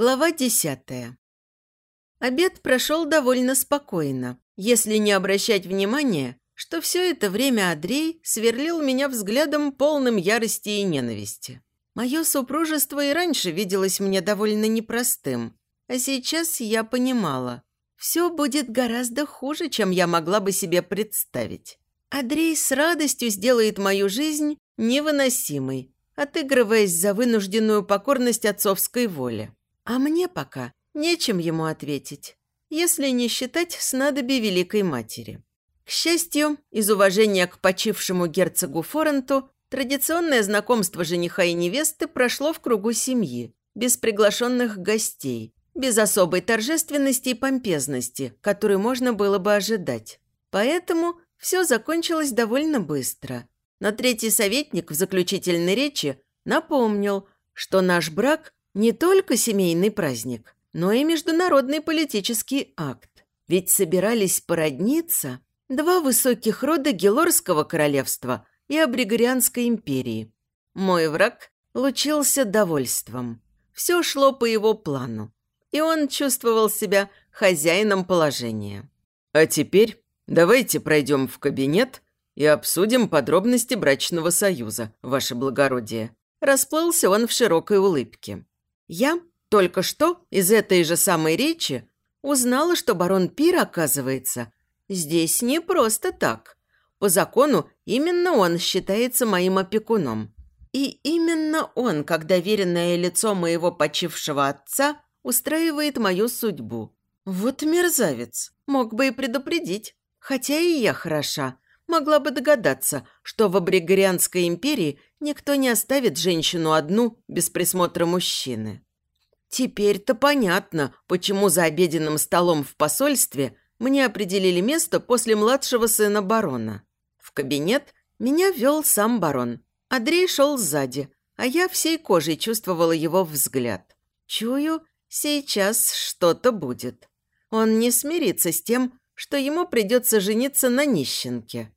Глава десятая. Обед прошел довольно спокойно, если не обращать внимания, что все это время Андрей сверлил меня взглядом полным ярости и ненависти. Мое супружество и раньше виделось мне довольно непростым, а сейчас я понимала, все будет гораздо хуже, чем я могла бы себе представить. Андрей с радостью сделает мою жизнь невыносимой, отыгрываясь за вынужденную покорность отцовской воле. А мне пока нечем ему ответить, если не считать снадобье Великой Матери. К счастью, из уважения к почившему герцогу Форенту, традиционное знакомство жениха и невесты прошло в кругу семьи, без приглашенных гостей, без особой торжественности и помпезности, которую можно было бы ожидать. Поэтому все закончилось довольно быстро. Но третий советник в заключительной речи напомнил, что наш брак не только семейный праздник, но и международный политический акт. Ведь собирались породниться два высоких рода Гелорского королевства и Абригорианской империи. Мой враг лучился довольством. Все шло по его плану, и он чувствовал себя хозяином положения. «А теперь давайте пройдем в кабинет и обсудим подробности брачного союза, ваше благородие». Расплылся он в широкой улыбке. Я только что из этой же самой речи узнала, что барон Пир, оказывается, здесь не просто так. По закону именно он считается моим опекуном. И именно он, как доверенное лицо моего почившего отца, устраивает мою судьбу. Вот мерзавец. Мог бы и предупредить. Хотя и я хороша. Могла бы догадаться, что в Абригорианской империи никто не оставит женщину одну без присмотра мужчины. Теперь-то понятно, почему за обеденным столом в посольстве мне определили место после младшего сына барона. В кабинет меня вел сам барон. Андрей шел сзади, а я всей кожей чувствовала его взгляд. Чую, сейчас что-то будет. Он не смирится с тем, что ему придется жениться на нищенке.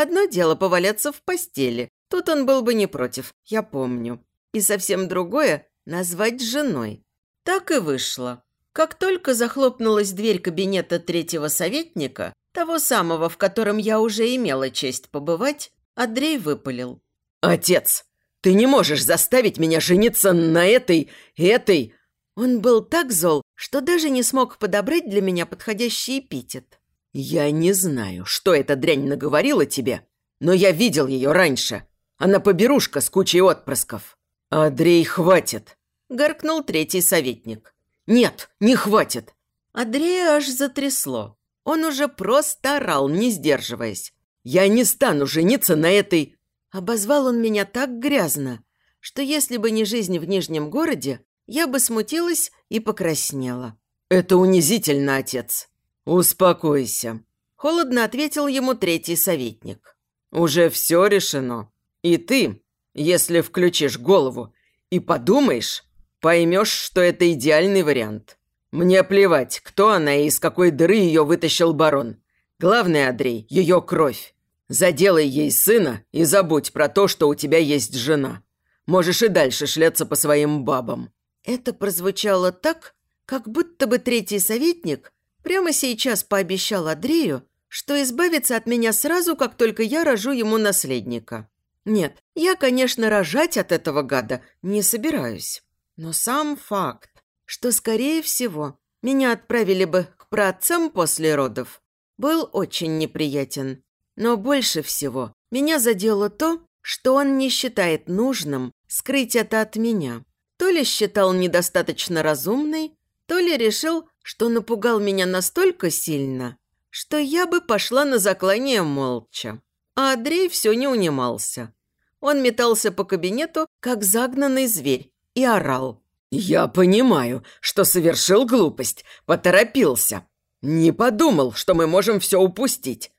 Одно дело поваляться в постели, Тут он был бы не против, я помню. И совсем другое – назвать женой. Так и вышло. Как только захлопнулась дверь кабинета третьего советника, того самого, в котором я уже имела честь побывать, Андрей выпалил. «Отец, ты не можешь заставить меня жениться на этой, этой...» Он был так зол, что даже не смог подобрать для меня подходящий эпитет. «Я не знаю, что эта дрянь наговорила тебе, но я видел ее раньше. Она поберушка с кучей отпрысков. Андрей, хватит!» – гаркнул третий советник. «Нет, не хватит!» Андрея аж затрясло. Он уже просто орал, не сдерживаясь. «Я не стану жениться на этой...» Обозвал он меня так грязно, что если бы не жизнь в Нижнем городе, я бы смутилась и покраснела. «Это унизительно, отец. Успокойся», – холодно ответил ему третий советник. «Уже все решено. И ты, если включишь голову и подумаешь, поймешь, что это идеальный вариант. Мне плевать, кто она и из какой дыры ее вытащил барон. Главное, Андрей, ее кровь. Заделай ей сына и забудь про то, что у тебя есть жена. Можешь и дальше шляться по своим бабам». Это прозвучало так, как будто бы третий советник прямо сейчас пообещал Андрею, что избавится от меня сразу, как только я рожу ему наследника. Нет, я, конечно, рожать от этого гада не собираюсь. Но сам факт, что, скорее всего, меня отправили бы к праотцам после родов, был очень неприятен. Но больше всего меня задело то, что он не считает нужным скрыть это от меня. То ли считал недостаточно разумной, то ли решил, что напугал меня настолько сильно, что я бы пошла на заклание молча. А Андрей все не унимался. Он метался по кабинету, как загнанный зверь, и орал. «Я понимаю, что совершил глупость, поторопился. Не подумал, что мы можем все упустить.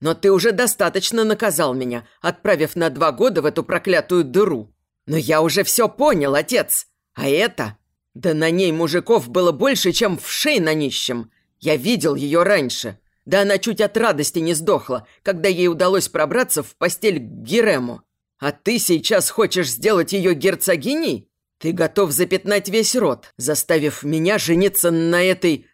Но ты уже достаточно наказал меня, отправив на два года в эту проклятую дыру. Но я уже все понял, отец. А это... Да на ней мужиков было больше, чем в шее на нищем. Я видел ее раньше. Да она чуть от радости не сдохла, когда ей удалось пробраться в постель к Герему. А ты сейчас хочешь сделать ее герцогиней? Ты готов запятнать весь род, заставив меня жениться на этой...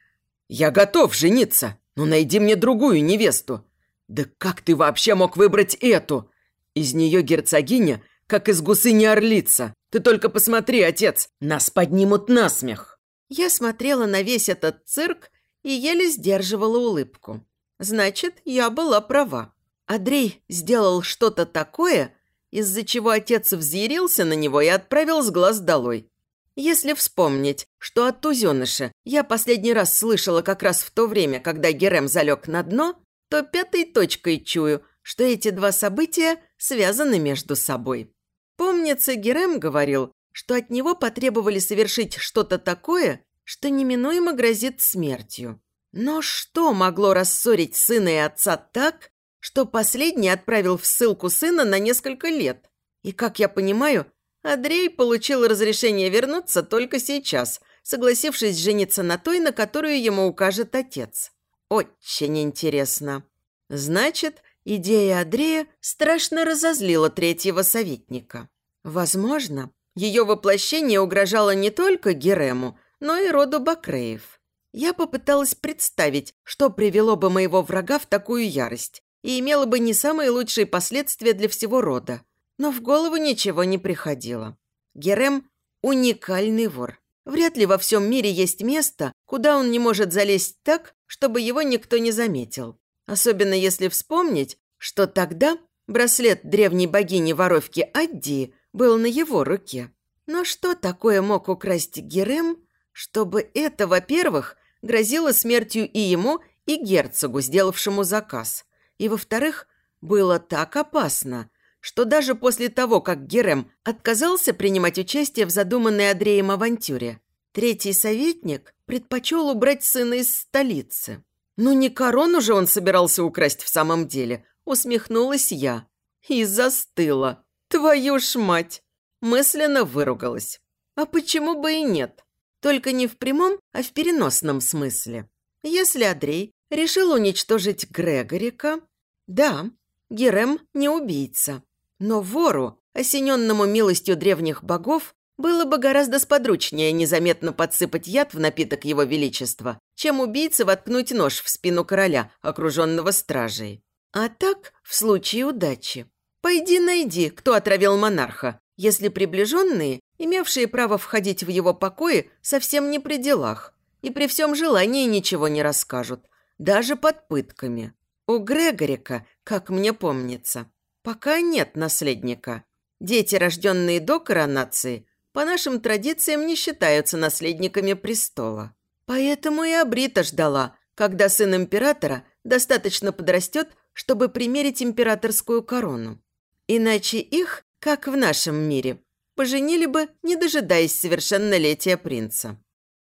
Я готов жениться, но найди мне другую невесту. Да как ты вообще мог выбрать эту? Из нее герцогиня, как из гусыни орлица. Ты только посмотри, отец, нас поднимут на смех. Я смотрела на весь этот цирк и еле сдерживала улыбку. Значит, я была права. Андрей сделал что-то такое, из-за чего отец взъярился на него и отправил с глаз долой. Если вспомнить, что от тузеныша я последний раз слышала как раз в то время, когда Герем залег на дно, то пятой точкой чую, что эти два события связаны между собой. Помнится, Герем говорил, что от него потребовали совершить что-то такое, что неминуемо грозит смертью. Но что могло рассорить сына и отца так, что последний отправил в ссылку сына на несколько лет. И, как я понимаю, Андрей получил разрешение вернуться только сейчас, согласившись жениться на той, на которую ему укажет отец. Очень интересно. Значит, идея Андрея страшно разозлила третьего советника. Возможно, ее воплощение угрожало не только Герему, но и роду Бакреев. Я попыталась представить, что привело бы моего врага в такую ярость, и имело бы не самые лучшие последствия для всего рода. Но в голову ничего не приходило. Герем – уникальный вор. Вряд ли во всем мире есть место, куда он не может залезть так, чтобы его никто не заметил. Особенно если вспомнить, что тогда браслет древней богини-воровки Адди был на его руке. Но что такое мог украсть Герем, чтобы это, во-первых, грозило смертью и ему, и герцогу, сделавшему заказ – и, во-вторых, было так опасно, что даже после того, как Герем отказался принимать участие в задуманной Андреем авантюре, третий советник предпочел убрать сына из столицы. «Ну не корону же он собирался украсть в самом деле», усмехнулась я. И застыла. «Твою ж мать!» Мысленно выругалась. «А почему бы и нет? Только не в прямом, а в переносном смысле. Если Андрей решил уничтожить Грегорика? Да, Герем не убийца. Но вору, осененному милостью древних богов, было бы гораздо сподручнее незаметно подсыпать яд в напиток его величества, чем убийце воткнуть нож в спину короля, окруженного стражей. А так, в случае удачи. Пойди найди, кто отравил монарха, если приближенные, имевшие право входить в его покои, совсем не при делах и при всем желании ничего не расскажут – даже под пытками. У Грегорика, как мне помнится, пока нет наследника. Дети, рожденные до коронации, по нашим традициям не считаются наследниками престола. Поэтому и Абрита ждала, когда сын императора достаточно подрастет, чтобы примерить императорскую корону. Иначе их, как в нашем мире, поженили бы, не дожидаясь совершеннолетия принца.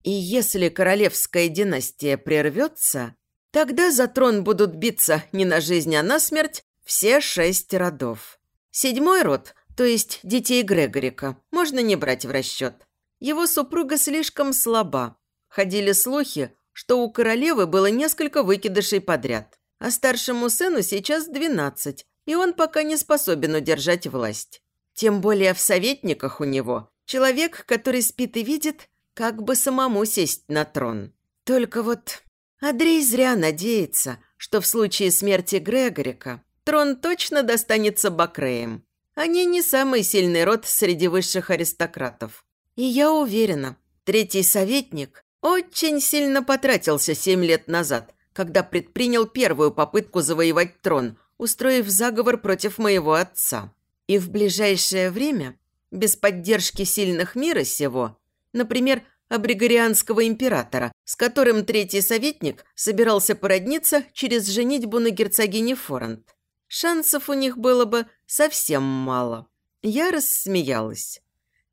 И если королевская династия прервется, Тогда за трон будут биться не на жизнь, а на смерть все шесть родов. Седьмой род, то есть детей Грегорика, можно не брать в расчет. Его супруга слишком слаба. Ходили слухи, что у королевы было несколько выкидышей подряд, а старшему сыну сейчас двенадцать, и он пока не способен удержать власть. Тем более в советниках у него человек, который спит и видит, как бы самому сесть на трон. Только вот Андрей зря надеется, что в случае смерти Грегорика трон точно достанется Бакреям. Они не самый сильный род среди высших аристократов. И я уверена, третий советник очень сильно потратился семь лет назад, когда предпринял первую попытку завоевать трон, устроив заговор против моего отца. И в ближайшее время, без поддержки сильных мира сего, например, абригорианского императора, с которым третий советник собирался породниться через женитьбу на герцогине Форант. Шансов у них было бы совсем мало. Я рассмеялась.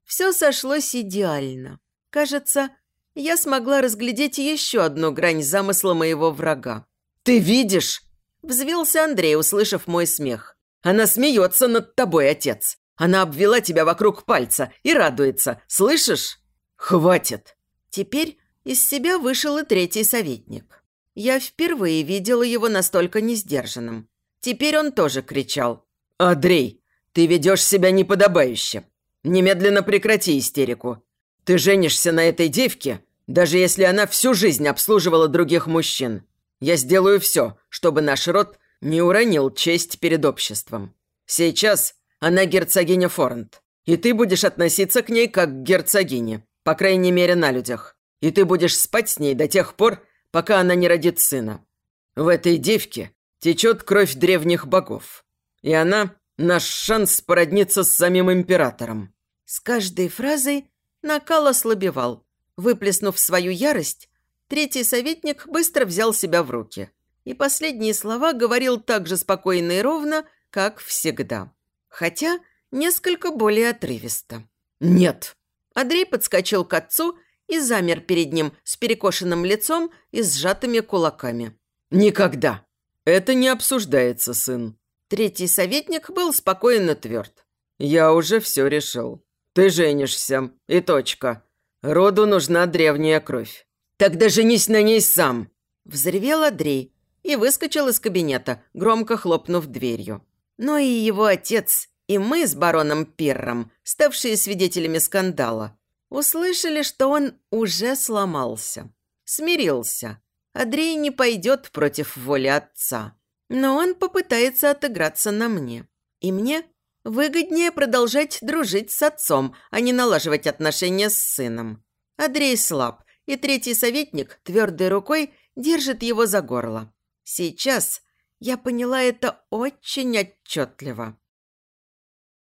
Все сошлось идеально. Кажется, я смогла разглядеть еще одну грань замысла моего врага. «Ты видишь?» – взвился Андрей, услышав мой смех. «Она смеется над тобой, отец. Она обвела тебя вокруг пальца и радуется. Слышишь?» «Хватит!» Теперь из себя вышел и третий советник. Я впервые видела его настолько несдержанным. Теперь он тоже кричал. «Андрей, ты ведешь себя неподобающе. Немедленно прекрати истерику. Ты женишься на этой девке, даже если она всю жизнь обслуживала других мужчин. Я сделаю все, чтобы наш род не уронил честь перед обществом. Сейчас она герцогиня Форнт, и ты будешь относиться к ней как к герцогине, по крайней мере на людях. И ты будешь спать с ней до тех пор, пока она не родит сына. В этой девке течет кровь древних богов. И она – наш шанс породниться с самим императором». С каждой фразой накал ослабевал. Выплеснув свою ярость, третий советник быстро взял себя в руки. И последние слова говорил так же спокойно и ровно, как всегда. Хотя несколько более отрывисто. «Нет!» Андрей подскочил к отцу и замер перед ним с перекошенным лицом и сжатыми кулаками. «Никогда! Это не обсуждается, сын!» Третий советник был спокойно тверд. «Я уже все решил. Ты женишься, и точка. Роду нужна древняя кровь. Тогда женись на ней сам!» Взревел Андрей и выскочил из кабинета, громко хлопнув дверью. Но и его отец, и мы с бароном Пирром, ставшие свидетелями скандала, услышали, что он уже сломался. Смирился. Андрей не пойдет против воли отца. Но он попытается отыграться на мне. И мне выгоднее продолжать дружить с отцом, а не налаживать отношения с сыном. Андрей слаб, и третий советник твердой рукой держит его за горло. Сейчас я поняла это очень отчетливо.